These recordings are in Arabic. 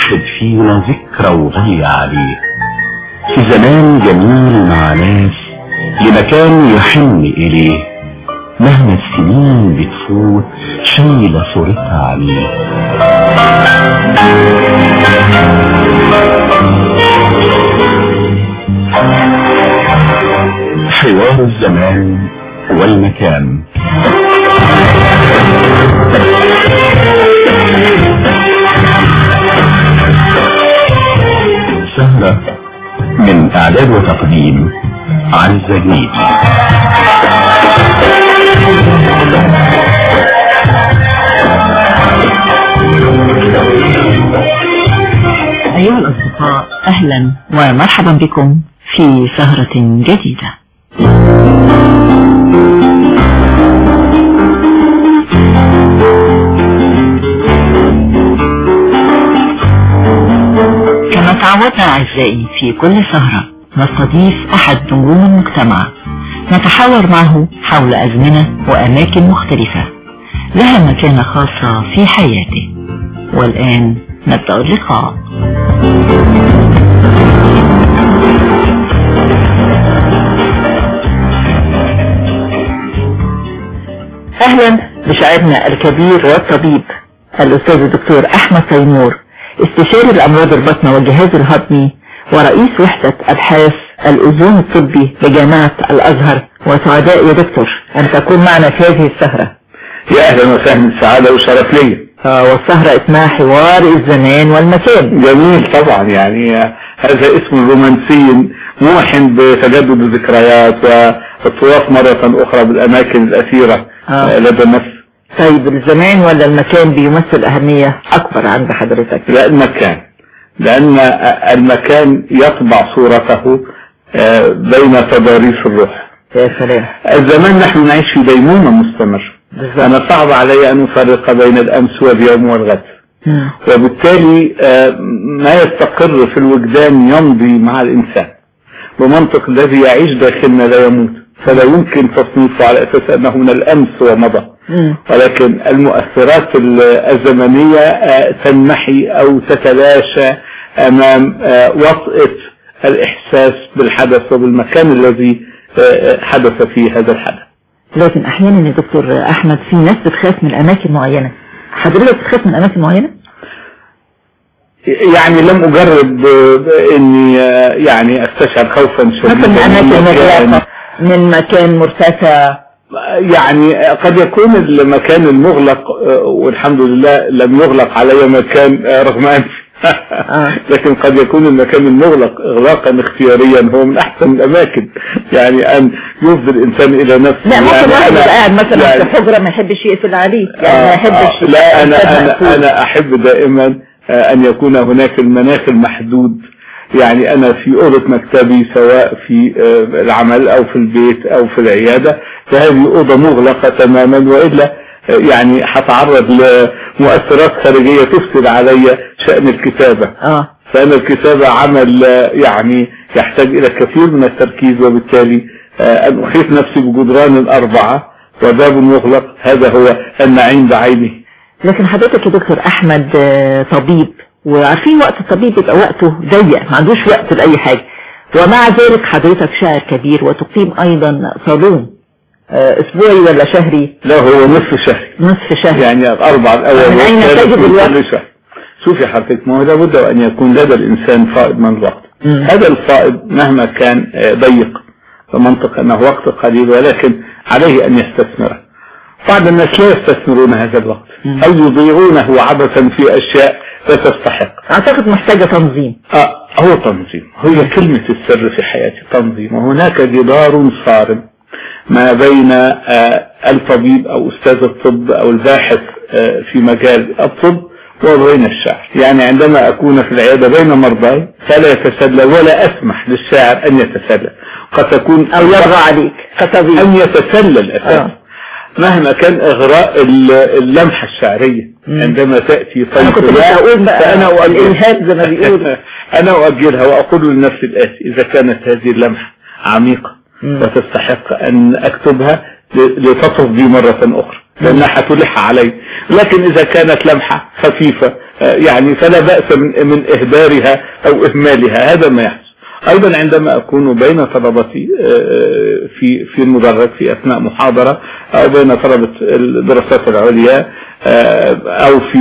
واحد فينا ذكرى وغالية عليه في زمان جميل مع ناس لمكان يحن إليه. مهما السنين بتفوت شايلة صورتها عليه. حوار الزمان والمكان. سهرة من إعداد وتقديم عزة جنيدي أيها الأصدقاء أهلا ومرحبا بكم في سهرة جديدة. تعودنا أعزائي في كل سهرة نستضيف أحد نجوم المجتمع. نتحاور معه حول أزمنة وأماكن مختلفة لها مكانة خاصة في حياته. والآن نبدأ اللقاء. أهلا بشاعرنا الكبير والطبيب الأستاذ الدكتور أحمد تيمور استشاري الأمراض البطنة والجهاز الهضمي ورئيس وحدة أبحاث الأذون الطبي بجامعة الأزهر. وسعداء يا دكتور أن تكون معنا في هذه السهرة. يا أهلا وسهلا. سعادة وشرف لي. آه، والسهرة اسمها حوار الزمان والمكان. جميل طبعا. يعني آه، هذا اسم رومانسي موحن بتجدد الذكريات والطواف مرة أخرى بالأماكن الأثيرة آه. آه، لدى النفس طيب الزمان ولا المكان بيمثل أهمية أكبر عند حضرتك؟ لا المكان. لأن آه، المكان يطبع صورته آه، بين تضاريس الروح. يا سلام. الزمان نحن نعيش في ديمومة مستمرة. أنا صعب علي أن أفرق بين الأمس واليوم والغد. وبالتالي آه، ما يستقر في الوجدان يمضي مع الإنسان. بمنطق الذي يعيش داخلنا لا يموت. فلا يمكن تصنيفه على أساس أنه من الأمس ومضى. ولكن المؤثرات ال- الزمنية آه، تنمحي أو تتلاشى أمام آه، وطئة الإحساس بالحدث وبالمكان الذي آه، حدث فيه هذا الحدث. لكن أحيانا يا دكتور أحمد في ناس بتخاف من أماكن معينة. حضرتك بتخاف من أماكن معينة؟ يعني لم أجرب آه، يعني أستشعر خوفا شديدا من أماكن من مكان مرتفع. يعني قد يكون المكان المغلق آه، والحمد لله لم يغلق علي مكان آه، رغم أنف آه. لكن قد يكون المكان المغلق إغلاقا اختياريا هو من أحسن الأماكن يعني أن يفضي الإنسان إلى نفسه لا ممكن يعني واحد يبقى قاعد مثلا يعني- في حجرة ما يحبش يقفل عليه يعني ما يحبش لا أنا مقفول. أنا أحب دائما أن يكون هناك المناخ المحدود يعني أنا في أوضة مكتبي سواء في آه، العمل أو في البيت أو في العيادة فهذه أوضة مغلقة تماما وإلا آه، يعني هتعرض لمؤثرات خارجية تفسد علي شأن الكتابة. آه. فأن الكتابة عمل آه، يعني يحتاج إلى كثير من التركيز وبالتالي آه، أن أحيط نفسي بجدران أربعة وباب مغلق هذا هو النعيم بعينه. لكن حضرتك يا دكتور أحمد آه، طبيب وعارفين وقت الطبيب يبقى وقته ضيق ما عندوش وقت لأي حاجة. ومع ذلك حضرتك شاعر كبير وتقيم أيضا صالون آه، أسبوعي ولا شهري؟ لا هو نصف شهر نصف شهر يعني الأربع الأول من والثالث تجد الوقت؟ شوفي حضرتك ما هو لابد أن يكون لدى الإنسان فائض من الوقت. هذا الفائض مهما كان آه، ضيق. فمنطق أنه وقت قليل ولكن عليه أن يستثمره. بعض الناس لا يستثمرون هذا الوقت. أو يضيعونه عبثا في أشياء؟ لا تستحق أعتقد محتاجة تنظيم. آه هو تنظيم. هي كلمة السر في حياتي تنظيم. وهناك جدار صارم ما بين آه الطبيب أو أستاذ الطب أو الباحث آه في مجال الطب وبين الشاعر يعني عندما أكون في العيادة بين مرضاي فلا يتسلى ولا أسمح للشاعر أن يتسلى. قد تكون أو يرغى عليك. كطبيب أن يتسلل أساسا آه. مهما كان إغراء ال- اللمحة الشعرية. عندما تأتي بقى فأنا أؤجلها زي ما بيقولوا. أنا أؤجلها وأقول لنفسي الآتي إذا كانت هذه اللمحة عميقة. وتستحق أن أكتبها لتطف بي مرة أخرى لأنها هتلح علي. لكن إذا كانت لمحة خفيفة يعني فلا بأس من, من إهدارها أو إهمالها هذا ما يحدث أيضا عندما أكون بين طلبتي في في المدرج في أثناء محاضرة أو بين طلبة الدراسات العليا أو في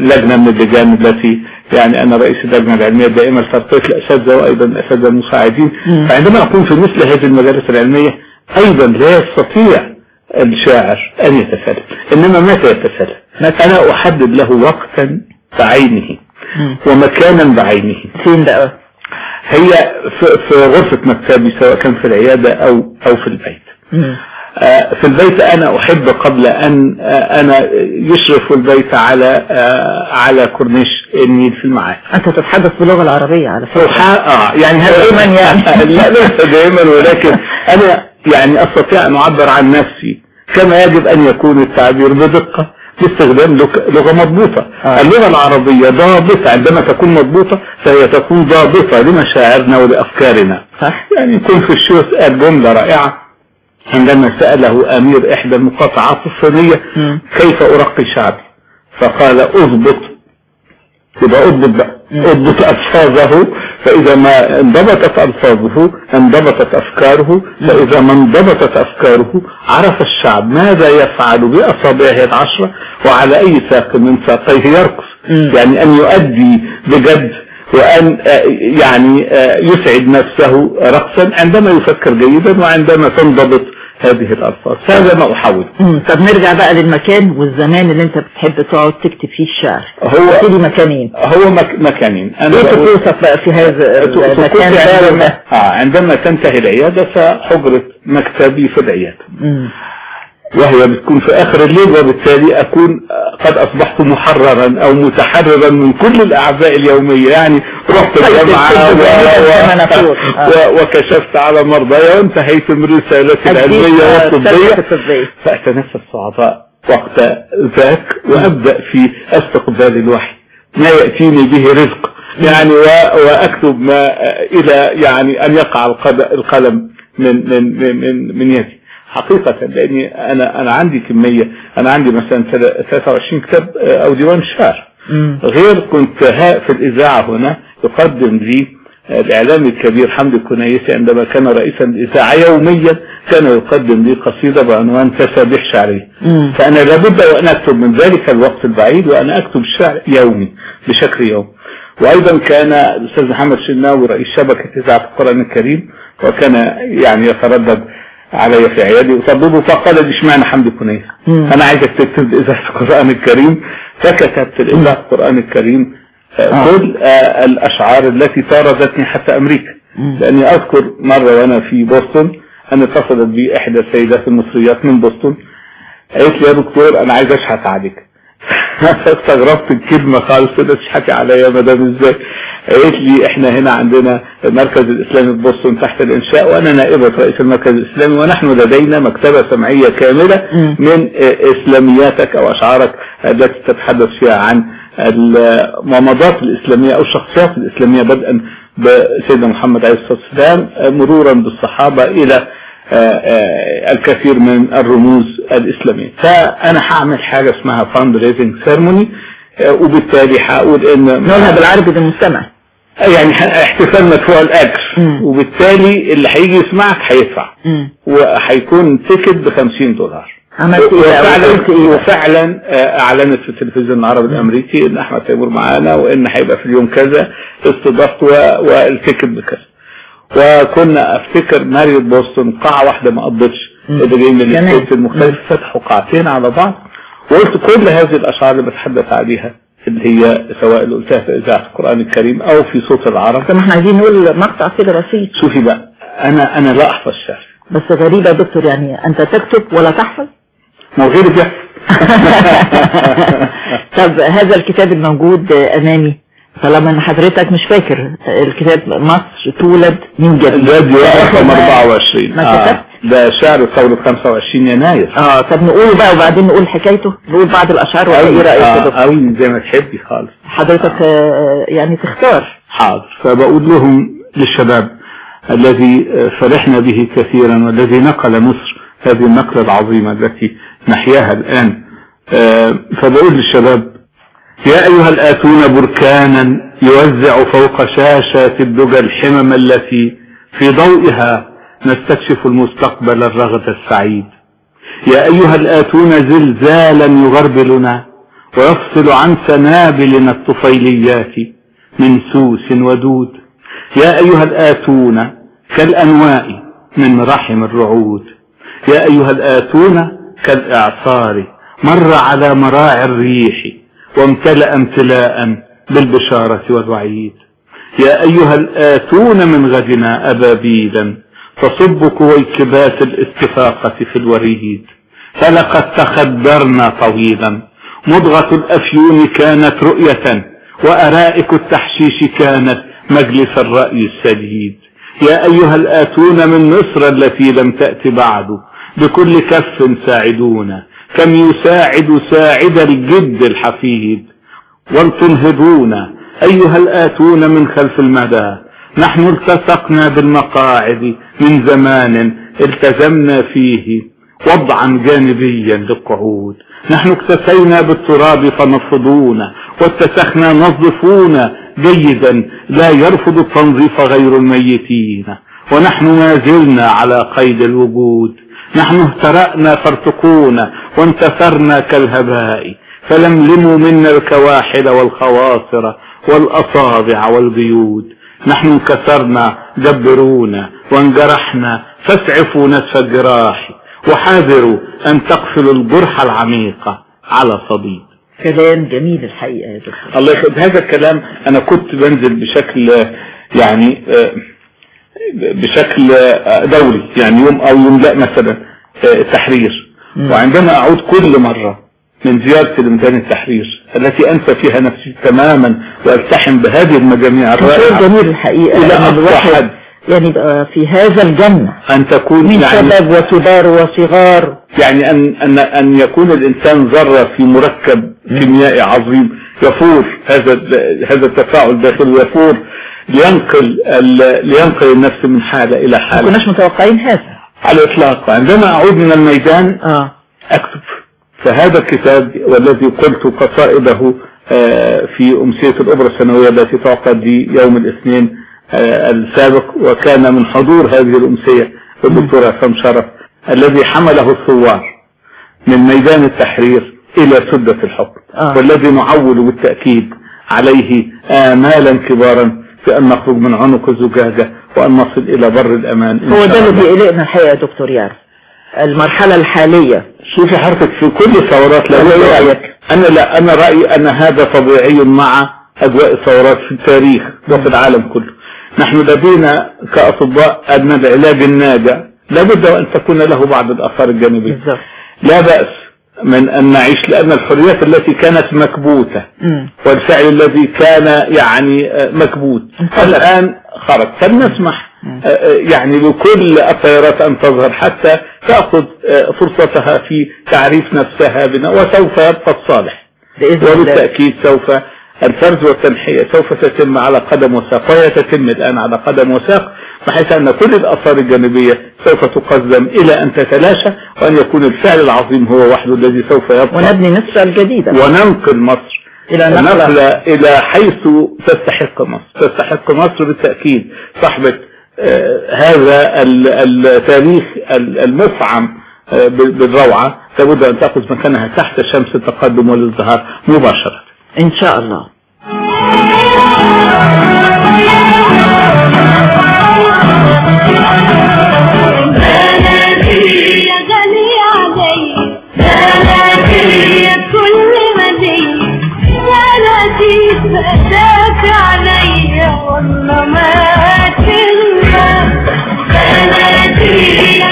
لجنة من اللجان التي يعني أنا رئيس اللجنة العلمية دائما لترقية الأساتذة وأيضا الأساتذة المساعدين. فعندما أكون في مثل هذه المجالس العلمية أيضا لا يستطيع الشاعر أن يتسلل إنما متى يتسلل؟ أنا أحدد له وقتا بعينه ومكانا بعينه. فين بقى؟ هي في غرفة مكتبي سواء كان في العيادة أو أو في البيت. في البيت أنا أحب قبل أن أنا يشرف البيت على على كورنيش النيل في المعاد أنت تتحدث باللغة العربية على فكرة. آه يعني دائما يعني. لا ليس دائما ولكن أنا يعني أستطيع أن أعبر عن نفسي كما يجب أن يكون التعبير بدقة. باستخدام لغة مضبوطة. آه. اللغة العربية ضابطة عندما تكون مضبوطة فهي تكون ضابطة لمشاعرنا ولأفكارنا. صح. يعني يكون في الشيوخ قال جملة رائعة. عندما سأله أمير إحدى المقاطعات الصينية كيف أرقي شعبي؟ فقال أضبط يبقى أضبط بقى أضبط ألفاظه فإذا ما انضبطت ألفاظه انضبطت أفكاره فإذا ما انضبطت أفكاره عرف الشعب ماذا يفعل بأصابعه العشرة وعلى أي ساق من ساقيه يرقص. يعني أن يؤدي بجد وأن يعني يسعد نفسه رقصا عندما يفكر جيدا وعندما تنضبط هذه الألفاظ. هذا ما أحاول. طب نرجع بقى للمكان والزمان اللي أنت بتحب تقعد تكتب فيه الشعر. هو تبتدي مكانين. هو مك مكانين. إيه طقوسك بقى في هذا المكان؟ عندما, آه عندما تنتهي العيادة فحجرة مكتبي في العيادة. وهي بتكون في آخر الليل وبالتالي أكون قد أصبحت محررا أو متحررا من كل الاعباء اليومية. يعني رحت الجامعة و... و... وكشفت على مرضاي وانتهيت من رسالتي العلمية والطبية. فأتنفس الصعباء وقت ذاك وأبدأ في أستقبال الوحي. ما يأتيني به رزق. يعني و... وأكتب ما إلى يعني أن يقع القلم من من من من يدي. حقيقة لأني أنا أنا عندي كمية أنا عندي مثلا 23 كتاب أو ديوان شعر. غير كنت في الإذاعة هنا يقدم لي الإعلامي الكبير حمدي الكنيسي عندما كان رئيسا الإذاعة يوميا كان يقدم لي قصيدة بعنوان تسابيح شعرية. فأنا لابد وأن أكتب من ذلك الوقت البعيد وأنا أكتب الشعر يومي بشكل يومي وأيضا كان الأستاذ محمد شناوي رئيس شبكة إذاعة القرآن الكريم وكان يعني يتردد علي في عيادي. وطببه فقال لي اشمعنى حمدي كنيس أنا عايزك تكتب اذاعه القرآن الكريم. فكتبت اذاعه القرآن الكريم كل آه. الأشعار التي طاردتني حتى أمريكا. لأني أذكر مرة وأنا في بoston ان اتصلت بي احدى السيدات المصريات من بoston قالت لي يا دكتور أنا عايز أشحت عليك. فاستغربت الكلمة خالص كده تشحكي عليا يا مدام إزاي؟ قالت لي إحنا هنا عندنا المركز الإسلامي في بوسطن تحت الإنشاء وأنا نائبة رئيس المركز الإسلامي ونحن لدينا مكتبة سمعية كاملة من إسلامياتك أو أشعارك التي تتحدث فيها عن المماضات الإسلامية أو الشخصيات الإسلامية بدءا بسيدنا محمد عليه الصلاة والسلام مرورا بالصحابة إلى الكثير من الرموز الإسلامية. فأنا هعمل حاجة اسمها fundraising ceremony وبالتالي هقول إن نقولها بالعربي للمستمع يعني احتفال مدفوع الأجر. وبالتالي اللي هيجي يسمعك هيدفع. وهيكون ticket ب 50 دولار. عملت وفعلا وفعلا أعلنت في التلفزيون العربي الأمريكي إن أحمد تيمور معانا وإن هيبقى في اليوم كذا استضافت والتيكت بكذا. وكنا أفتكر ماريوت بوسطن قاعة واحدة ما قضتش. اللي جايين من الكتب المختلف فتحوا قاعتين على بعض. وقلت كل هذه الأشعار اللي بتحدث عليها اللي هي سواء اللي قلتها في إذاعة القرآن الكريم أو في صوت العرب. طب إحنا عايزين نقول مقطع كده بسيط. شوفي بقى أنا أنا لا أحفظ شعر بس غريبة يا دكتور يعني أنت تكتب ولا تحفظ؟ ما غيري بيحفظ. طب هذا الكتاب الموجود أمامي. طالما إن حضرتك مش فاكر الكتاب مصر تولد من جديد. ده دي رقم 24 ما كتبت؟ ده شعر ثورة 25 يناير. آه طب نقوله بقى وبعدين نقول حكايته نقول بعض الأشعار ولا إيه رايك دكتور قوي زي ما تحبي خالص. حضرتك آه. يعني تختار. حاضر. فبقول لهم للشباب الذي فرحنا به كثيرا والذي نقل مصر هذه النقلة العظيمة التي نحياها الآن. فبقول للشباب يا أيها الآتون بركانا يوزع فوق شاشات الدجى الحمم التي في ضوئها نستكشف المستقبل الرغد السعيد. يا أيها الآتون زلزالا يغربلنا ويفصل عن سنابلنا الطفيليات من سوس ودود. يا أيها الآتون كالأنواء من رحم الرعود. يا أيها الآتون كالإعصار مر على مراعي الريح وامتلأ امتلاء بالبشارة والوعيد. يا أيها الآتون من غدنا أبابيلا تصب كويكبات الاستفاقة في الوريد. فلقد تخدرنا طويلا مضغة الأفيون كانت رؤية وأرائك التحشيش كانت مجلس الرأي السديد. يا أيها الآتون من مصر التي لم تأت بعد بكل كف ساعدونا. كم يساعد ساعد الجد الحفيد. ولتنهضون أيها الآتون من خلف المدى نحن التصقنا بالمقاعد من زمان التزمنا فيه. وضعا جانبيا للقعود. نحن اكتفينا بالتراب فنفضونا واتسخنا نظفونا. جيدا لا يرفض التنظيف غير الميتين. ونحن ما زلنا على قيد الوجود. نحن اهترأنا فارتقونا وانتثرنا كالهباء فلملموا منا الكواحل والخواصر والأصابع والبيود نحن انكسرنا جبرونا وانجرحنا فاسعفوا نسف الجراح وحاذروا أن تقفلوا الجرح العميق على صديد كلام جميل الحقيقة يا دكتور. الله يخلق هذا الكلام أنا كنت بنزل بشكل يعني بشكل دوري يعني يوم أو يوم لا مثلا التحرير وعندما أعود كل مرة من زيارتي لميدان التحرير التي أنسى فيها نفسي تماما وألتحم بهذه المجاميع الرائعة جميل الحقيقة إلى أن الواحد حد. يعني يبقى في هذا الجنة. أن تكون من يعني شباب وكبار وصغار. يعني أن, أن, أن يكون الإنسان ذرة في مركب كيميائي عظيم يفور هذا هذا التفاعل الداخلي يفور لينقل لينقل النفس من حالة إلى ما حالة كناش متوقعين هذا. على الإطلاق عندما أعود من الميدان آه. أكتب فهذا الكتاب والذي قلت قصائده آه، في أمسية الأوبرا السنوية التي تعقد يوم الاثنين آه، السابق وكان من حضور هذه الأمسية الدكتور عصام شرف الذي حمله الثوار من ميدان التحرير إلى سدة الحكم آه. والذي نعول بالتأكيد عليه آمالا كبارا في أن نخرج من عنق الزجاجة وأن نصل إلى بر الأمان إن هو ده اللي. بيقلقنا الحقيقة يا دكتور يعرف المرحلة الحالية. شوفي حضرتك في كل الثورات لا رأيك؟ أنا لا أنا رأيي أن هذا طبيعي مع أجواء الثورات في التاريخ وفي العالم كله. نحن لدينا كأطباء ان العلاج الناجع. لابد وأن تكون له بعض الآثار الجانبية. بالظبط. لا بأس. من أن نعيش لأن الحريات التي كانت مكبوتة مم. والفعل الذي كان يعني آه، مكبوت. الآن خرج. فلنسمح آه، آه، يعني لكل التيارات أن تظهر حتى تأخذ فرصتها في تعريف نفسها بنا وسوف يبقى الصالح وبالتأكيد سوف الفرز والتنحية سوف تتم على قدم وساق وهي تتم الآن على قدم وساق بحيث أن كل الآثار الجانبية سوف تقزم إلى أن تتلاشى وأن يكون الفعل العظيم هو وحده الذي سوف يبقى. ونبني مصر الجديدة وننقل مصر إلى نقلة. إلى حيث تستحق مصر. تستحق مصر بالتأكيد. صاحبة آه، هذا ال- التاريخ ال- المفعم آه، بال- بالروعة. لابد أن تأخذ مكانها تحت شمس التقدم والازدهار مباشرة. إن شاء الله. والله ما تنسى يا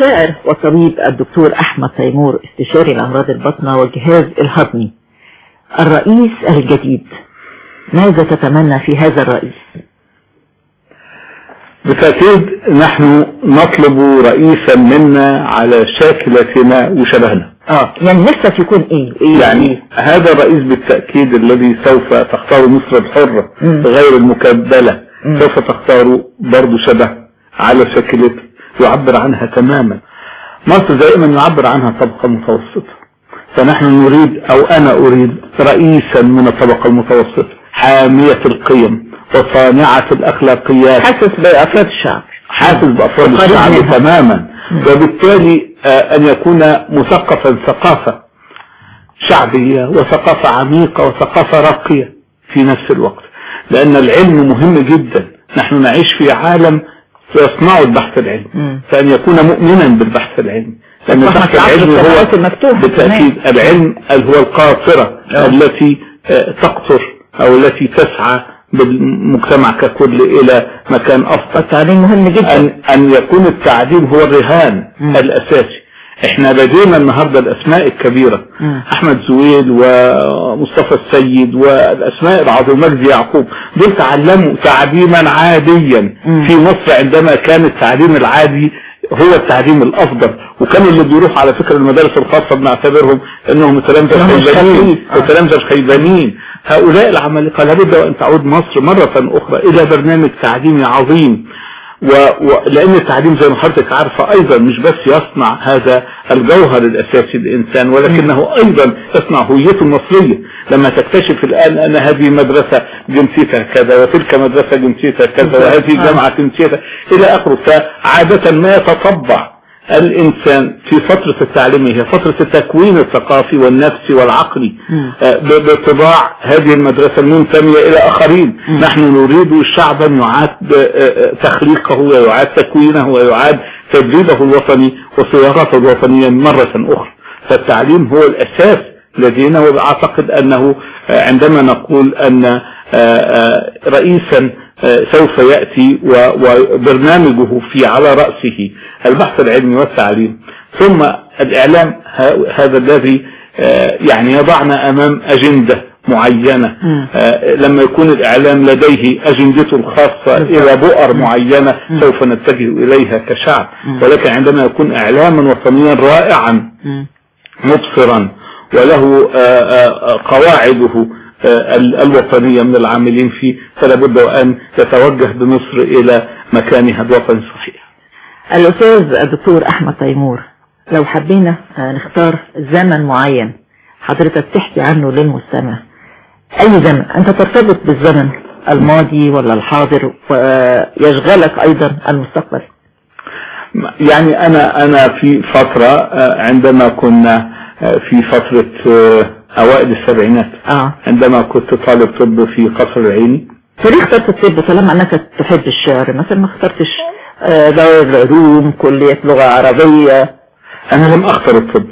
الشاعر والطبيب الدكتور أحمد تيمور استشاري الأمراض البطنة والجهاز الهضمي الرئيس الجديد ماذا تتمنى في هذا الرئيس؟ بالتأكيد نحن نطلب رئيسا منا على شاكلتنا وشبهنا آه يعني نفسك يكون إيه؟ إيه يعني هذا الرئيس بالتأكيد الذي سوف تختار مصر الحرة. غير المكبلة. سوف تختار برضو شبه على شكلته يعبر عنها تماما. مصر دائما يعبر عنها طبقة متوسطة. فنحن نريد أو أنا أريد رئيسا من الطبقة المتوسطة حامية القيم وصانعة الأخلاقيات. حاسس بأفراد الشعب. حاسس وقريب الشعب. تماما. وبالتالي آه، أن يكون مثقفا ثقافة شعبية وثقافة عميقة وثقافة راقية في نفس الوقت. لأن العلم مهم جدا. نحن نعيش في عالم يصنع البحث العلمي. فأن يكون مؤمنا بالبحث العلمي لأن البحث العلمي هو بالتأكيد. العلم هو القاطرة آه. التي آه، تقطر أو التي تسعى بالمجتمع ككل إلى مكان أفضل التعليم مهم جدا أن, أن يكون التعليم هو الرهان. الأساسي إحنا لدينا النهاردة الأسماء الكبيرة مم. أحمد زويل ومصطفى السيد والأسماء العظيمة مجدي يعقوب دول تعلموا تعليما عاديا مم. في مصر عندما كان التعليم العادي هو التعليم الأفضل وكانوا اللي بيروح على فكرة المدارس الخاصة بنعتبرهم أنهم تلامذة. آه. وتلامذة الخيبانين هؤلاء العمالقة لابد وأن تعود مصر مرة أخرى إلى برنامج تعليمي عظيم و... و... لأن التعليم زي ما حضرتك عارفة أيضا مش بس يصنع هذا الجوهر الأساسي للإنسان ولكنه أيضا يصنع هويته المصرية لما تكتشف الآن أن هذه مدرسة جنسيتها كذا وتلك مدرسة جنسيتها كذا وهذه. جامعة جنسيتها إلى آخره فعادة ما يتطبع الإنسان في فترة التعليم هي فترة التكوين الثقافي والنفسي والعقلي. آه، بطباع هذه المدرسة المنتمية إلى آخرين. نحن نريد شعبا يعاد آه، آه، تخليقه ويعاد تكوينه ويعاد تدريبه الوطني وصياغته الوطنية مرة أخرى فالتعليم هو الأساس لدينا وأعتقد أنه عندما نقول أن رئيسا سوف يأتي وبرنامجه في على رأسه البحث العلمي والتعليم ثم الإعلام هذا الذي آه، يعني يضعنا أمام أجندة معينة. آه، لما يكون الإعلام لديه أجندته الخاصة. إلى بؤر معينة. سوف نتجه إليها كشعب. ولكن عندما يكون إعلاما وطنيا رائعا. مبصرا وله آه، قواعده ال- الوطنية من العاملين فيه فلا بد وأن يتوجه بمصر إلى مكانها الوطني الصحيح الأستاذ الدكتور أحمد تيمور لو حبينا آه، نختار زمن معين حضرتك تحكي عنه للمستمع. أي زمن؟ أنت ترتبط بالزمن الماضي ولا الحاضر ويشغلك أيضا المستقبل. يعني أنا أنا في فترة آه، عندما كنا آه، في فترة أوائل السبعينات آه. عندما كنت طالب طب في قصر العيني. فليه اخترت الطب طالما أنك تحب الشعر مثلا ما اخترتش آه، دار العلوم كلية لغة عربية أنا لم أختر الطب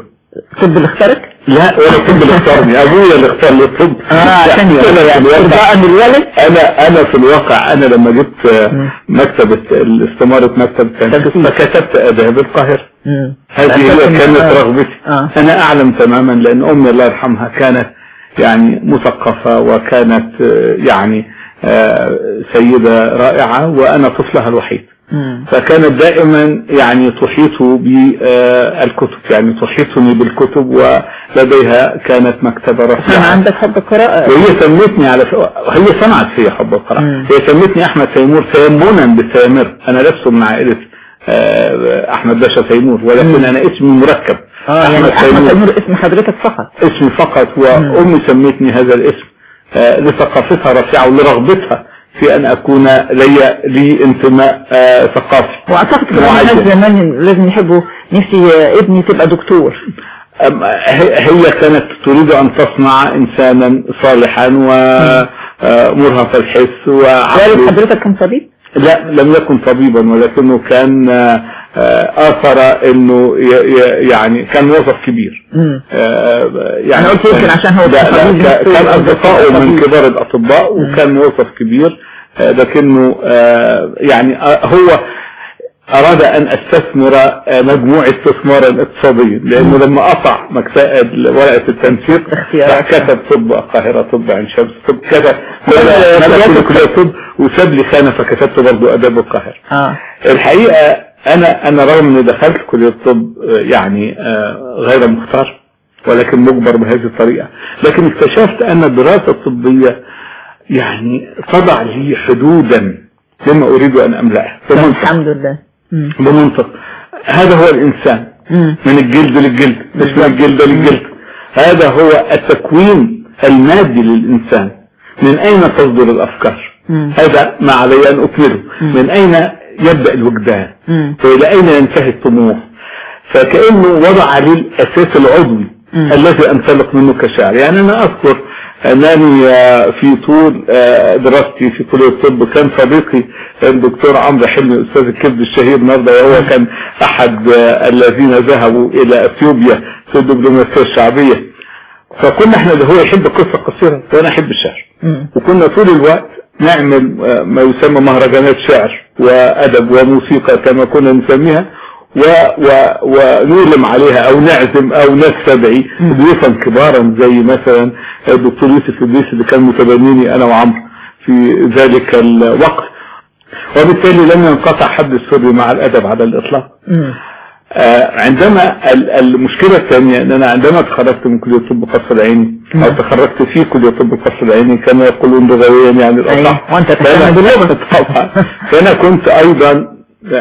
الطب اللي اختارك؟ لا ولا الطب اللي اختارني أبويا اللي اختار لي الطب آه عشان يعني كده يعني ارضاء للولد أنا أنا في الواقع أنا لما جبت آه، مم. مكتبة الاستمارة مكتب. كان فكتبت أداب القاهرة مم. هذه هي كانت آه. رغبتي آه. أنا أعلم تماما لأن أمي الله يرحمها كانت يعني مثقفة وكانت آه، يعني آه، سيدة رائعة وأنا طفلها الوحيد. فكانت دائما يعني تحيط بالكتب يعني تحيطني بالكتب ولديها كانت مكتبة كان رفيعة عندك حب القراءة؟ وهي سمتني على ف... هي صنعت فيا حب القراءة. هي سمتني أحمد تيمور تيمنا بسامر أنا لست من عائلة آه، أحمد باشا تيمور ولكن. أنا اسمي مركب. آه يعني أحمد تيمور. اسم حضرتك فقط. اسمي فقط وأمي سمتني هذا الاسم آه، لثقافتها الرفيعة ولرغبتها. في أن أكون لي لي انتماء آه، ثقافي. وأعتقد كمان زمان لازم يحبوا نفسي ابني تبقى دكتور. هي كانت تريد أن تصنع إنسانا صالحا ومرهف الحس والد وعقله حضرتك كان طبيب؟ لا لم يكن طبيبا ولكنه كان آه، ي- ي- يعني كان موظف كبير. آه، يعني قلت يمكن عشان هو كان- أصدقائه من. كبار الأطباء وكان موظف كبير. آه، لكنه يعني هو أراد أن أستثمر مجموع استثمارا اقتصاديا لأنه لما قطع مكتئب ورقة التنسيق كتب طب القاهرة طب عين شمس طب كتب. كلية طب وساب لي خانة فكتبت برضه أداب القاهرة. آه. الحقيقة أنا أنا رغم إني دخلت كلية الطب يعني آه، غير مختار ولكن مجبر بهذه الطريقة لكن اكتشفت أن الدراسة الطبية يعني تضع لي حدودا لما أريد أن املاها بمنطق. الحمد لله. بمنطق. هذا هو الإنسان. مم. من الجلد للجلد مش من الجلد للجلد. هذا هو التكوين المادي للإنسان. من أين تصدر الأفكار؟ مم. هذا ما علي أن أكمله. من أين يبدأ الوجدان. وإلى أين ينتهي الطموح فكأنه وضع لي الأساس العضوي. الذي أنطلق منه كشاعر يعني أنا أذكر أنني آه، في طول آه، دراستي في كلية الطب كان صديقي الدكتور عمرو حلمي أستاذ الكبد الشهير النهارده وهو كان أحد آه، الذين ذهبوا إلى أثيوبيا في الدبلوماسية الشعبية فكنا إحنا هو يحب القصة القصيرة وأنا أحب الشعر. وكنا طول الوقت نعمل ما يسمى مهرجانات شعر وأدب وموسيقى كما كنا نسميها و و ونولم عليها أو نعزم أو نستدعي ضيوفا كبارا زي مثلا الدكتور يوسف إدريس اللي كان متبنيني أنا وعمرو في ذلك الوقت. وبالتالي لم ينقطع حد السر مع الأدب على. آه، عندما ال- المشكلة الثانية ان أنا عندما تخرجت من كلية طب قصر العيني أو. تخرجت في كلية طب قصر العيني كما يقولون لغويا يعني. الأصح فأنا- باللغة. طبعا فأنا كنت أيضا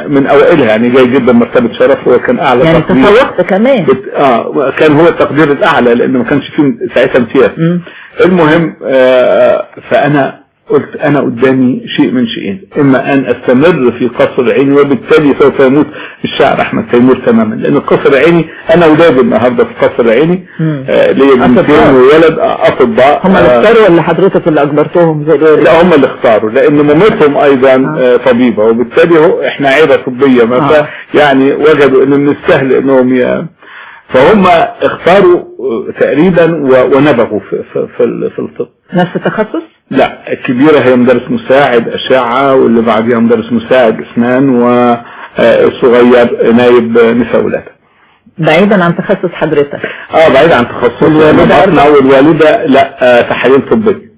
من أوائلها يعني جاي جدا مرتبة شرف هو كان أعلى يعني تقدير تفوقت كمان بت- آه كان هو التقدير الأعلى لأن ما كانش فيه ساعتها امتياز. المهم آه، فأنا قلت أنا قدامي شيء من شيئين إما أن أستمر في قصر العيني وبالتالي سوف يموت الشاعر أحمد تيمور تماما لأن قصر العيني أنا اولادي النهارده في قصر العيني مم. آه، ليا بنتين أطباء. وولد آه، أطباء هم اللي آه، اختاروا ولا حضرتك اللي أجبرتهم زي دول لا هم اللي اختاروا لأن مامتهم أيضا آه. طبيبة وبالتالي هو إحنا عيلة طبية ما آه. يعني وجدوا ان من السهل إنهم ي... فهم اختاروا تقريبا ونبغوا في, في, في الطب نفس التخصص لا الكبيرة هي مدرس مساعد أشعة واللي بعديها مدرس مساعد أسنان والصغير نايب نساء ولادة بعيدا عن تخصص حضرتك آه بعيد عن تخصص أيضا؟ والوالدة لا آه، تحاليل طبية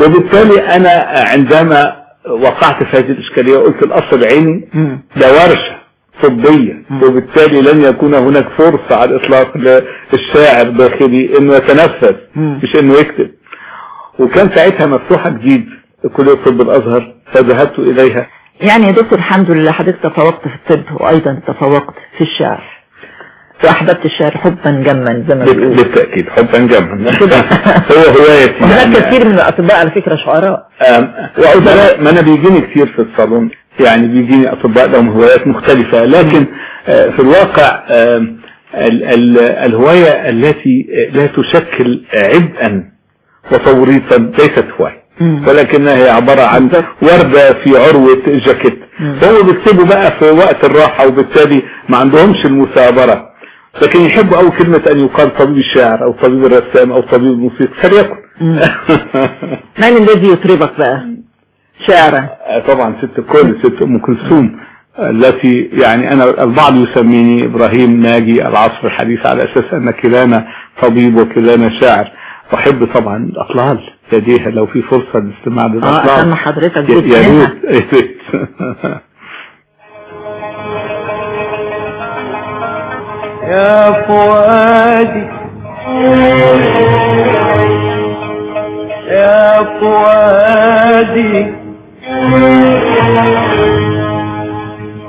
وبالتالي أنا عندما وقعت في هذه الإشكالية قلت الأصل العيني مم. ده ورشة طبية وبالتالي لن يكون هناك فرصة على الإطلاق للشاعر داخلي إنه يتنفس. مش إنه يكتب وكان ساعتها مفتوحة جديد كلية طب الأزهر فذهبت إليها. يعني يا دكتور الحمد لله حضرتك تفوقت في الطب وأيضا تفوقت في الشعر. واحببت الشعر حبا جما زي ما بيقولوا. بالتأكيد حبا جما. هو هوايتي يعني. كثير من الأطباء على فكرة شعراء. آم، وأدراء ما أنا بيجيني كتير في الصالون. يعني بيجيني أطباء لهم هوايات مختلفة. لكن آه، في الواقع الهواية التي لا تشكل عبئا وتوريطا ليست هواية مم. ولكنها هي عبارة عن وردة في عروة جاكيت. فهم بيكتبوا بقى في وقت الراحة وبالتالي ما عندهمش المثابرة. لكن يحبوا أول كلمة أن يقال طبيب الشاعر أو طبيب الرسام أو طبيب الموسيقى فليكن. من الذي يطربك بقى؟ شعرا. طبعا ست الكل ست أم كلثوم التي يعني أنا البعض يسميني إبراهيم ناجي العصر الحديث على أساس أن كلانا طبيب وكلانا شاعر. أحب طبعا الأطلال. لديها لو في فرصة للاستماع آه للأطلال. اسمع حضرتك يا جزء منها ريت يا فؤادي. يا فؤادي.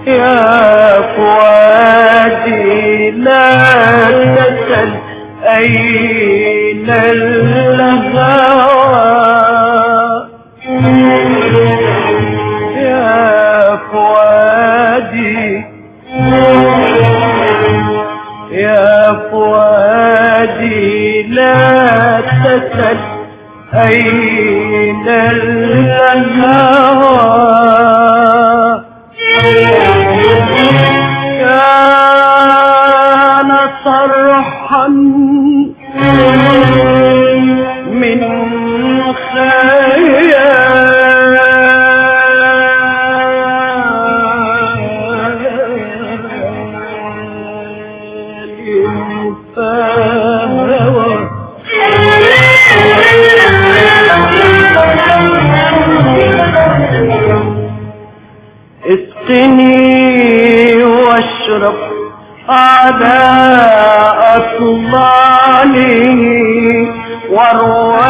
يا فؤادي لا تسل أين أين الهوى أطلاله واروى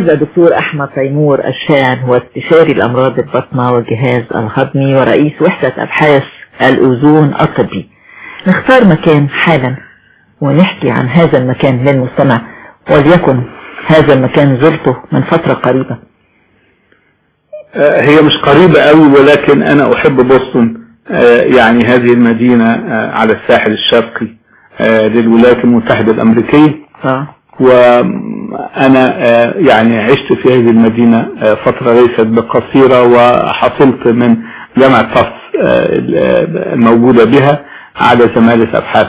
الأستاذ الدكتور أحمد تيمور الشاعر واستشاري الأمراض البطنة والجهاز الهضمي ورئيس وحدة أبحاث الأوزون الطبي. نختار مكان حالا ونحكي عن هذا المكان للمستمع وليكن هذا المكان زرته من فترة قريبة. آه، هي مش قريبة قوي ولكن أنا أحب بوسطن آه، يعني هذه المدينة آه، على الساحل الشرقي للولايات المتحدة الأمريكية. وأنا آه، يعني عشت في هذه المدينة آه، فترة ليست بقصيرة وحصلت من جامعة آه، الموجودة بها على زمالة أبحاث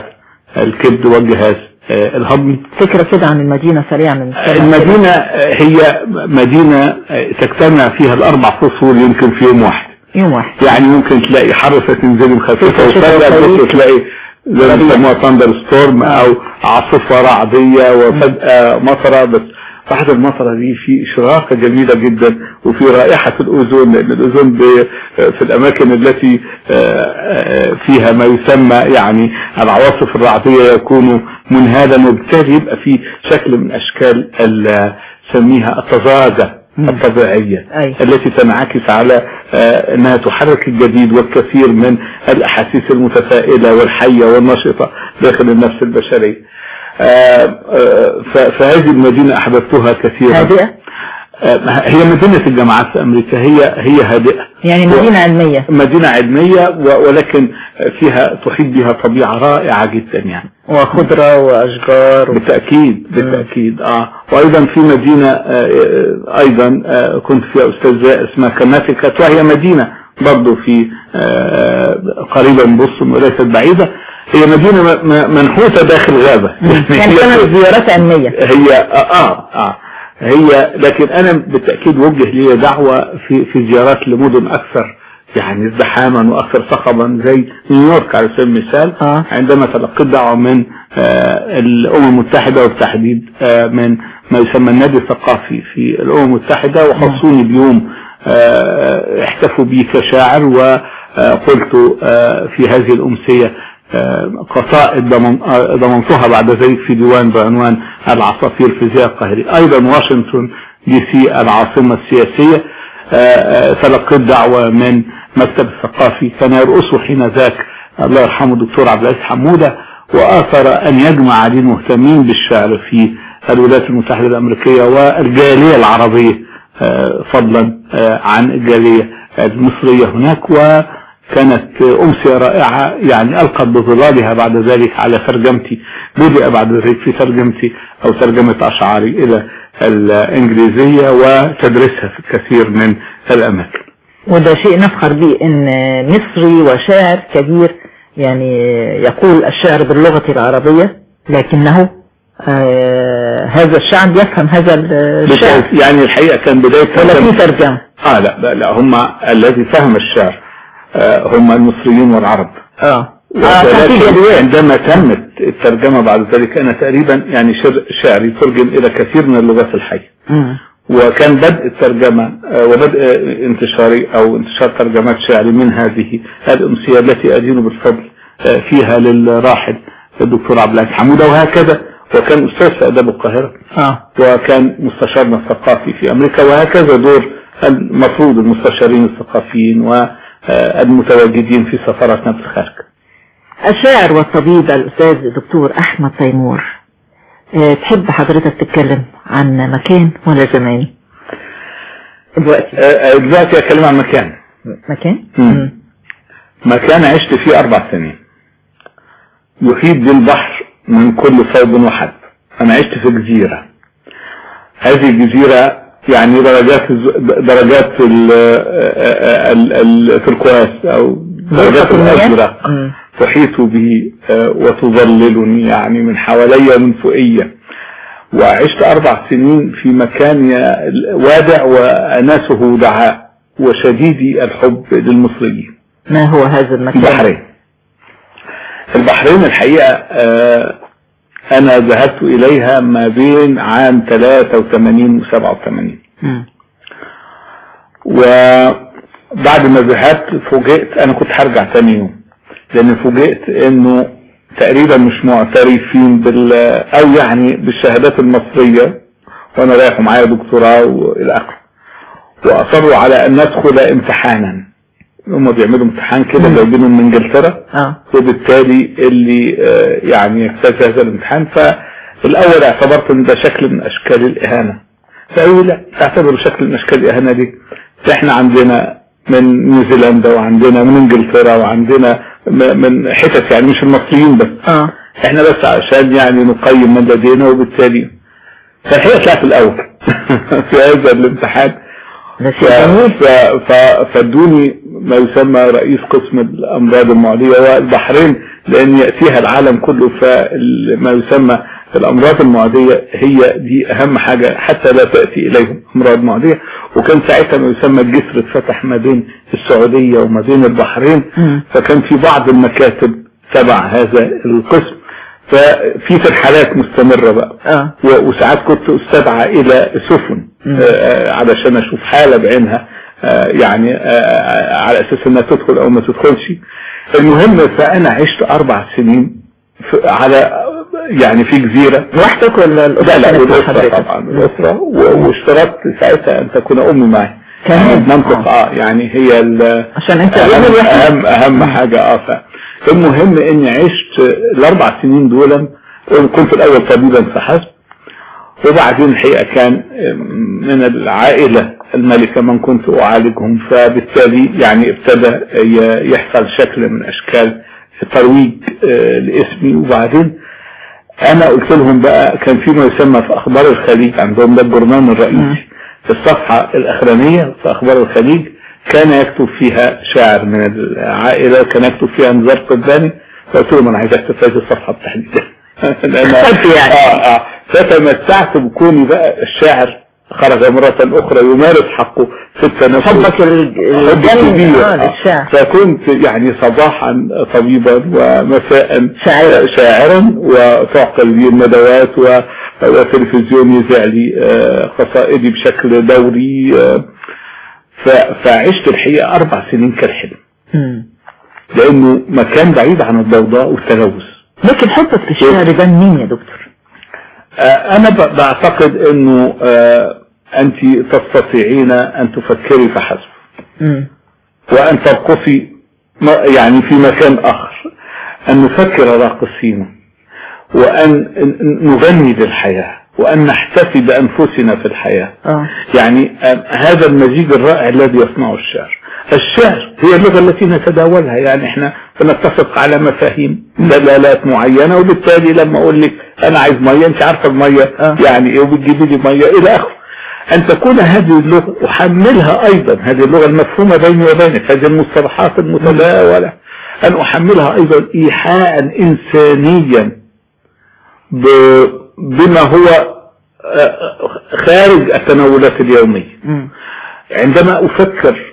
الكبد والجهاز آه، الهضمي فكرة كده عن المدينة سريعا من المدينة آه، هي مدينة آه، تجتمع فيها الأربع فصول يمكن في يوم واحد. يوم واحد. يعني ممكن تلاقي حرفة تنزل خفيفة وفجأة تلاقي زي ما. بيسموها thunderstorm أو عاصفة رعدية وفجأة مطرة بس بعد المطرة دي في إشراقة جميلة جدا وفي رائحة الأوزون لأن الأوزون في الأماكن التي آه، آه، فيها ما يسمى يعني العواصف الرعدية يكون منهالا وبالتالي يبقى في شكل من أشكال ال- سميها التزاجة الطبيعية أي. التي تنعكس على آه، أنها تحرك الجديد والكثير من الأحاسيس المتفائلة والحية والنشطة داخل النفس البشرية. آه، آه، فهذه المدينة أحببتها كثيرا. هادئة؟ هي مدينة الجامعات في أمريكا هي هي هادئة. يعني مدينة علمية. مدينة علمية ولكن فيها تحيط بها طبيعة رائعة جدا يعني. وخضرة وأشجار و... بالتأكيد بالتأكيد آه. وأيضا في مدينة آه، آه، أيضا آه، كنت فيها استاذة اسمها كناتيكت وهي مدينة برضو في آه، قريبة من بوسطن وليست بعيدة. هي مدينة منحوتة داخل غابة. يعني كانت زيارات علمية. هي آه, آه آه. هي لكن أنا بالتأكيد وجه لي دعوة في في زيارات لمدن أكثر يعني ازدحاما وأكثر صخبا زي نيويورك على سبيل المثال آه. عندما تلقيت دعوة من آه الأمم المتحدة وبالتحديد آه من ما يسمى النادي الثقافي في الأمم المتحدة وخصوني بيوم آه احتفوا بي كشاعر وقلت آه في هذه الأمسية آه، قصائد ضمن- آه، ضمنتها بعد ذلك في ديوان بعنوان العصافير في زي القاهري أيضا واشنطن دي سي العاصمة السياسية آه، آه، تلقيت دعوة من مكتب الثقافي كان يرأسه حين ذاك. الله يرحمه الدكتور عبد العزيز حمودة وآثر أن يجمع عليه المهتمين بالشعر في الولايات المتحدة الأمريكية والجالية العربية آه، فضلا آه، عن الجالية المصرية هناك. وكانت أمسية رائعة يعني ألقت بظلالها بعد ذلك على ترجمتي بدأ بعد ذلك في ترجمتي أو ترجمة أشعاري إلى الإنجليزية وتدريسها في الكثير من الأماكن. وده شيء نفخر به إن مصري وشاعر كبير يعني يقول الشعر باللغة العربية لكنه آه هذا الشعب يفهم هذا الشعر. يعني الحقيقة كان بداية ولا في ترجمة. آه لا لا, لا هم الذي فهم الشعر. هم المصريين والعرب. آه. جدول عندما تمت الترجمة بعد ذلك أنا تقريبا يعني شر- شعري ترجم إلى كثير من اللغات الحية. وكان بدء الترجمة آه، وبدء انتشاري أو انتشار ترجمات شعري من هذه الأمسية التي أدين بالفضل آه، فيها للراحل الدكتور عبد العزيز حمودة وهكذا. وكان أستاذ في آداب القاهرة. آه. وكان مستشارنا الثقافي في أمريكا وهكذا دور المفروض المستشارين الثقافيين. والمتواجدين في سفاراتنا في الخارج. الشاعر والطبيب الأستاذ الدكتور أحمد تيمور آه، تحب حضرتك تتكلم عن مكان ولا زمان؟ دلوقتي. آه، آه، دلوقتي أتكلم عن مكان. مكان؟ مم. مكان عشت فيه أربع سنين. يحيط بالبحر من كل صوب وحد. أنا عشت في جزيرة هذه الجزيرة يعني درجات درجات ال ال ال التركواز أو درجات؟ الازرق مم. تحيط بي آه، وتظللني يعني من حوالي ومن فوقية. وعشت أربع سنين في مكان وادع وناسه دعاء وشديدي الحب للمصريين. ما هو هذا المكان؟ البحرين. البحرين الحقيقة آه، أنا ذهبت إليها ما بين عام 83 و 87 مم. وبعد ما ذهبت فوجئت أنا كنت هرجع تاني يوم لأن فوجئت إنه تقريبا مش معترفين بال أو يعني بالشهادات المصرية وأنا رايح معايا دكتوراه وإلى آخره. وأصروا على أن ندخل امتحانا. هم بيعملوا امتحان كده. جايبينه من إنجلترا. آه. وبالتالي اللي آه، يعني يجتاز هذا الامتحان. فالأول اعتبرت إن ده شكل من أشكال الإهانة. فقالوا لا تعتبروا شكل من أشكال الإهانة دي. إحنا عندنا من نيوزيلندا وعندنا من إنجلترا وعندنا من حتت يعني مش المصريين بس. آه. إحنا بس عشان يعني نقيم من لدينا وبالتالي. فالحقيقة طلعت الأول. في هذا الامتحان. ف- ف- فادوني ما يسمى رئيس قسم الأمراض المعدية والبحرين لأن يأتيها العالم كله فما يسمى الأمراض المعدية هي دي أهم حاجة حتى لا تأتي إليهم أمراض معدية. وكان ساعتها ما يسمى الجسر اتفتح ما بين السعودية وما بين البحرين. فكان في بعض المكاتب تبع هذا القسم. ففي ترحلات مستمرة بقى. و- وساعات كنت أستدعى إلى سفن. آه، علشان أشوف حالة بعينها آه، يعني آه، على أساس إنها تدخل أو ما تدخلش. المهم فأنا عشت أربع سنين على يعني في جزيرة. لوحدك ولا الأسرة لا لا حضرتك؟ طبعا الأسرة. و- واشترطت ساعتها أن تكون أمي معي. كمان؟ المنطقة آه. يعني هي عشان أنت اهم اهم, أهم حاجة آه ف- المهم إني عشت الأربع سنين دول كنت الأول طبيبا فحسب وبعدين الحقيقة كان من العائلة الملكة من كنت أعالجهم فبالتالي يعني ابتدى يحصل شكل من أشكال ترويج آه، لاسمي. وبعدين أنا قلت لهم بقى كان في ما يسمى في أخبار الخليج عندهم ده البرنامج الرئيسي في الصفحة الأخرانية في أخبار الخليج كان يكتب فيها شاعر من العائلة كان يكتب فيها نزار قباني. فقلت لهم أنا عايز أكتب في هذه الصفحة بالتحديد لأن يعني. آه آه. فتمتعت بكوني بقى الشاعر خرج مرة أخرى يمارس حقه في التنفس حبك ال- حب الجنة كبير آه آه. للشعر فكنت يعني صباحا طبيبا ومساء شاعرا. شاعرا وتعقل لي الندوات و- والتلفزيون يذاع لي آه، قصائدي بشكل دوري آه، فعشت الحقيقة أربع سنين كالحلم. لأنه مكان بعيد عن الضوضاء والتلوث لكن حبك في الشعر ده مين يا دكتور؟ آه، أنا ب- بعتقد أنه آه، أنت تستطيعين أن تفكري فحسب. وأن ترقصي يعني في مكان آخر. أن نفكر راقصين وأن ن- نغني للحياة وأن نحتفي بأنفسنا في الحياة. آه. يعني آه، هذا المزيج الرائع الذي يصنعه الشعر. الشعر هي اللغة التي نتداولها يعني إحنا بنتفق على مفاهيم دلالات معينة وبالتالي لما أقول لك أنا عايز مية أنت عارفة المية آه. يعني إيه وبتجيبي لي مية إلى آخره أن تكون هذه اللغة أحملها أيضا هذه اللغة المفهومة بيني وبينك هذه المصطلحات المتداولة أن أحملها أيضا ايحاء انسانيا بما هو آه، خارج التناولات اليومية. عندما أفكر آه،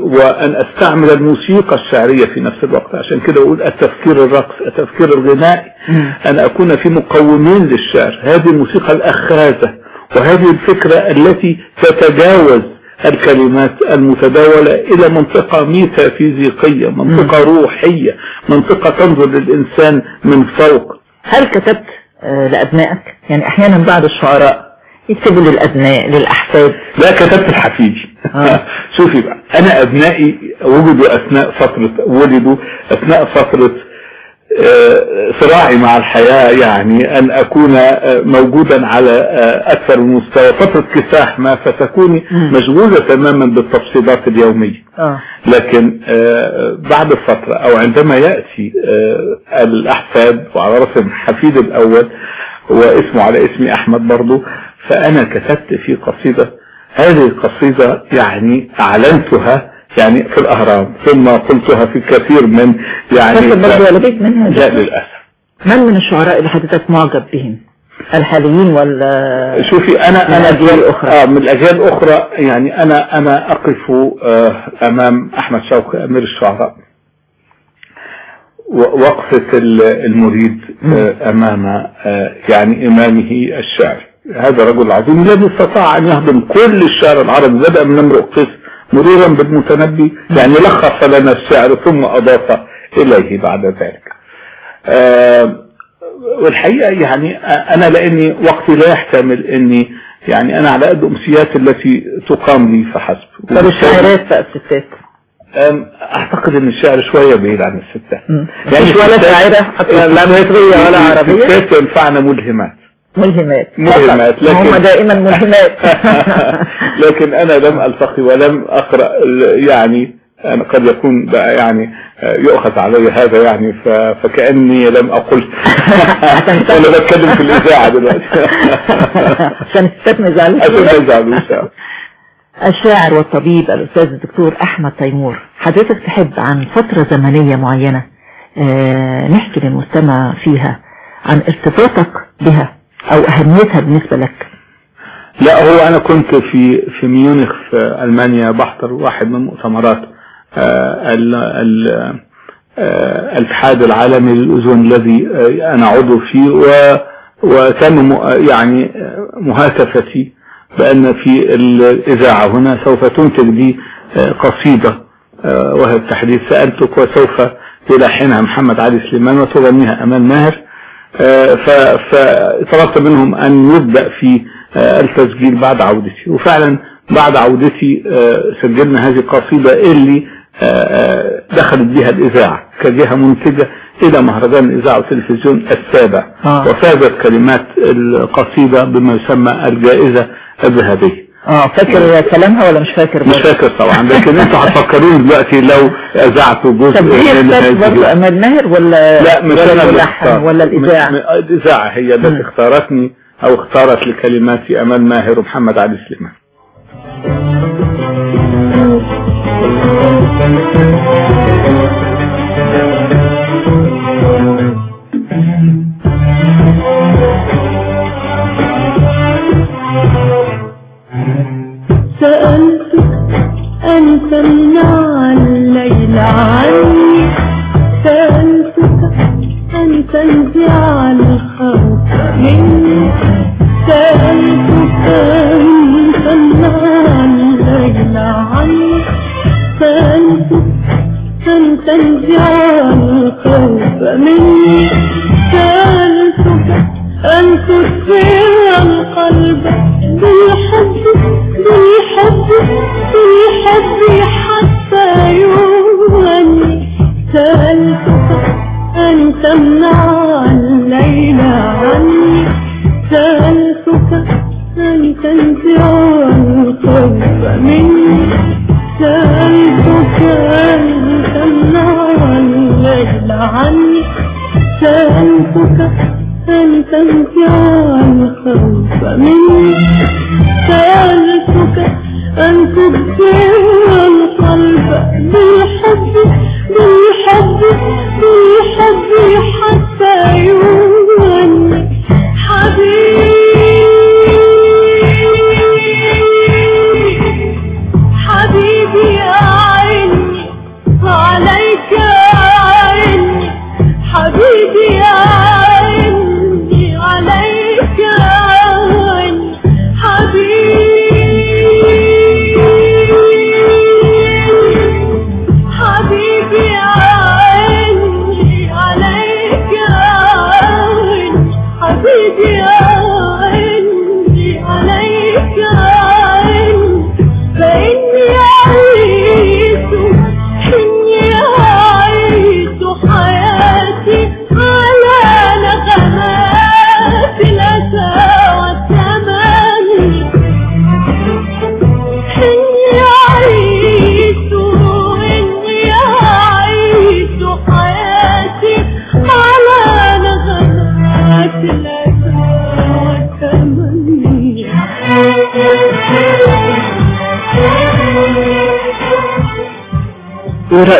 وأن أستعمل الموسيقى الشعرية في نفس الوقت. عشان كده أقول التفكير الرقص التفكير الغنائي. أن أكون في مقومين للشعر. هذه الموسيقى الأخاذة وهذه الفكرة التي تتجاوز الكلمات المتداولة إلى منطقة ميتافيزيقية منطقة روحية منطقة تنظر للإنسان من فوق. هل كتبت آه، لأبنائك؟ يعني أحيانا بعض الشعراء يكتبوا للأبناء للأحفاد. لا كتبت لحفيدي آه. شوفي بقى أنا أبنائي وجدوا أثناء فترة ولدوا أثناء فترة آه، صراعي مع الحياة يعني أن أكون آه، موجودا على أكثر من مستوى فترة كفاح ما فتكوني. مشغولة تماما بالتفصيلات اليومية. لكن بعد فترة أو عندما يأتي الأحفاد وعلى رأسهم حفيد الأول واسمه على اسمي أحمد برضو فأنا كتبت في قصيدة هذه القصيدة يعني أعلنتها يعني في الأهرام ثم قلتها في كثير من يعني فاكر برضه ولا بيت منها لا؟ للأسف. من من الشعراء اللي حضرتك معجب بهم؟ الحاليين ولا شوفي أنا أنا أجيال أخرى. آه من الأجيال الأخرى يعني أنا أنا أقف آه أمام أحمد شوقي أمير الشعراء. وقفة ال- المريد آه أمام آه يعني إمامه الشاعر. هذا رجل عظيم الذي استطاع أن يهضم كل الشعر العربي بدأ من امرؤ قيس مرورا بالمتنبي يعني لخص لنا الشعر ثم أضاف إليه بعد ذلك. آه والحقيقة يعني أنا لأني وقتي لا يحتمل أني يعني أنا على قد أمسياتي التي تقام لي فحسب. طب الشاعرات بقى الستات؟ أم، أعتقد أن الشعر شوية بعيد عن الستات. مفيش ولا الستات- شاعرة؟ حتى لا مصرية ولا عربية؟ الستات ينفعنا ملهمات. ملهمات. ملهمات،. لكن- هم دائما ملهمات. لكن أنا لم ألتقي ولم أقرأ ال- يعني أنا قد يكون بقى يعني آه، يؤخذ علي هذا يعني فكأني لم أقل. أنا بتكلم في الإذاعة دلوقتي. عشان ما يزعلوش عشان ما منك. يزعلوش الشاعر والطبيب الأستاذ الدكتور أحمد تيمور. حضرتك تحب عن فترة زمنية معينة آه، نحكي للمستمع فيها عن ارتباطك بها. أو أهميتها بالنسبة لك؟ لا هو أنا كنت في في ميونخ في ألمانيا بحضر واحد من مؤتمرات آه، آه، الاتحاد العالمي للاذون الذي آه، أنا عضو فيه و- وكان يعني مهاتفتي بأن في الإذاعة هنا سوف تنتج لي آه، وهي التحديث سألتك وسوف يلحنها محمد علي سليمان وتغنيها أمال ماهر. فطلبت منهم أن يبدأ في آه، التسجيل بعد عودتي. وفعلا بعد عودتي آه، سجلنا هذه القصيدة اللي آه، آه، دخلت بها الإذاعة كجهة منتجة إلى مهرجان الإذاعة والتلفزيون السابع. آه. وفازت كلمات القصيدة بما يسمى الجائزة الذهبية. آه فاكر كلامها ولا مش فاكر مش؟ فاكر طبعا لكن أنتوا هتفكروني دلوقتي لو أذعت جزء طب هي الست برضه أمال ماهر ولا لا مش ولا أنا اللي. ولا م- الإذاعة هي التي. اختارتني أو اختارت لكلماتي أمال ماهر ومحمد علي سليمان سألتك أن تمنع الليل عني سألتك أن تنزع الخوف مني سألتك أن تمنع الليل عني سألتك أن تنزع الخوف مني سألتك أن تسر القلب بالحب حتى يغني. سألتك أن تمنع الليل عني. سألتك أن تنزع الخوف مني. سألتك أن تمنع الليل عني. سألتك أن تنزع الخوف مني. أن تبصر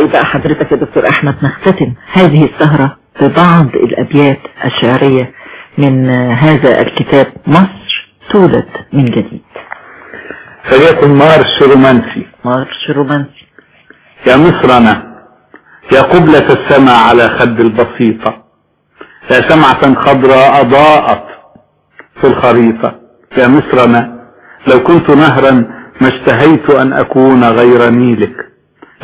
ورأي بقى حضرتك يا دكتور أحمد نختتم هذه السهرة ببعض الأبيات الشعرية من هذا الكتاب مصر تولد من جديد. فليكن مارش رومانسي. مارش رومانسي. يا مصرنا يا قبلة السماء على خد البسيطة يا شمعة خضراء أضاءت في الخريطة. يا مصرنا لو كنت نهرا ما اشتهيت أن أكون غير نيلك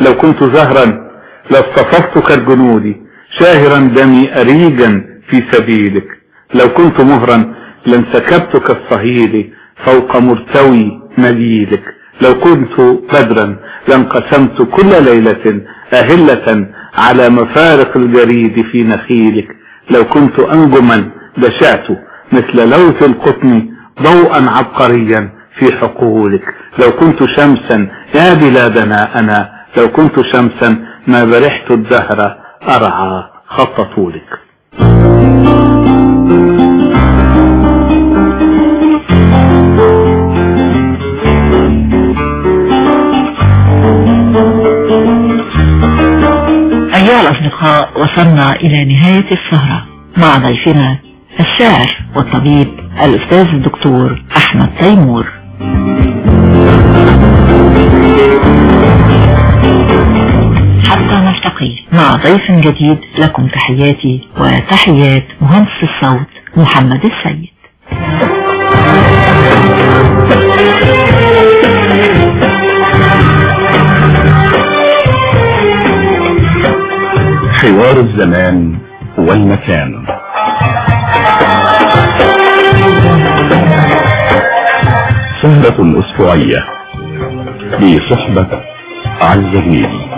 لو كنت زهرا لاصطففت كالجنود شاهرا دمي أريجا في سبيلك. لو كنت مهرا لانسكبت كالصهيل فوق مرتوي مليلك. لو كنت بدرا لانقسمت كل ليلة أهلة على مفارق الجريد في نخيلك. لو كنت أنجما لشعت مثل لوث القطن ضوءا عبقريا في حقولك. لو كنت شمسا يا بلادنا أنا لو كنت شمسا ما برحت الدهر أرعى خط طولك. أيها الأصدقاء وصلنا إلى نهاية السهرة مع ضيفنا الشاعر والطبيب الأستاذ الدكتور أحمد تيمور. حتى نلتقي مع ضيف جديد لكم. تحياتي وتحيات مهندس الصوت محمد السيد. حوار الزمان والمكان. سهرة أسبوعية. بصحبة Al Jazeera